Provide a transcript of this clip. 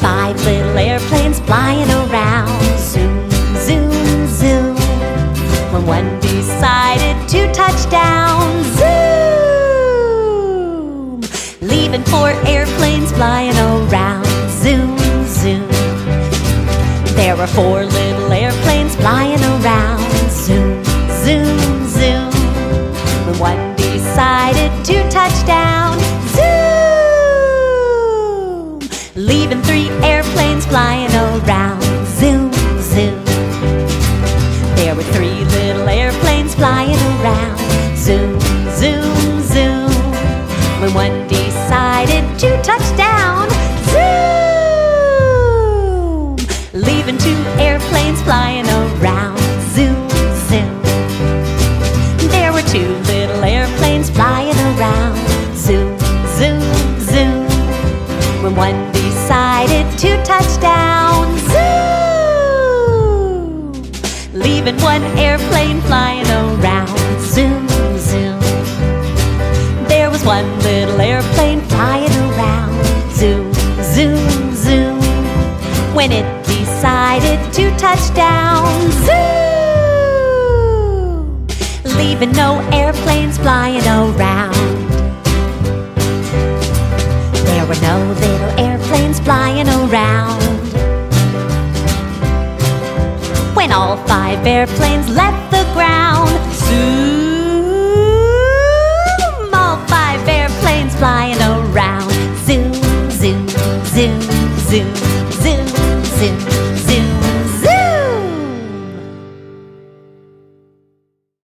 five little airplanes flying around. Zoom, zoom, zoom. When one decided to touch down, zoom. Leaving four airplanes flying around. Zoom, zoom. There were four little airplanes flying around. Flying around. Zoom, zoom. There were three little airplanes flying around. Zoom, zoom, zoom. When one decided to touch down, decided to touch zoom. Leaving one airplane flying around. Zoom, zoom. There was one little airplane flying around. Zoom, zoom, zoom. When it decided to touch down, zoom. Leaving no airplanes flying around. There were no little flying around. When all five airplanes left the ground,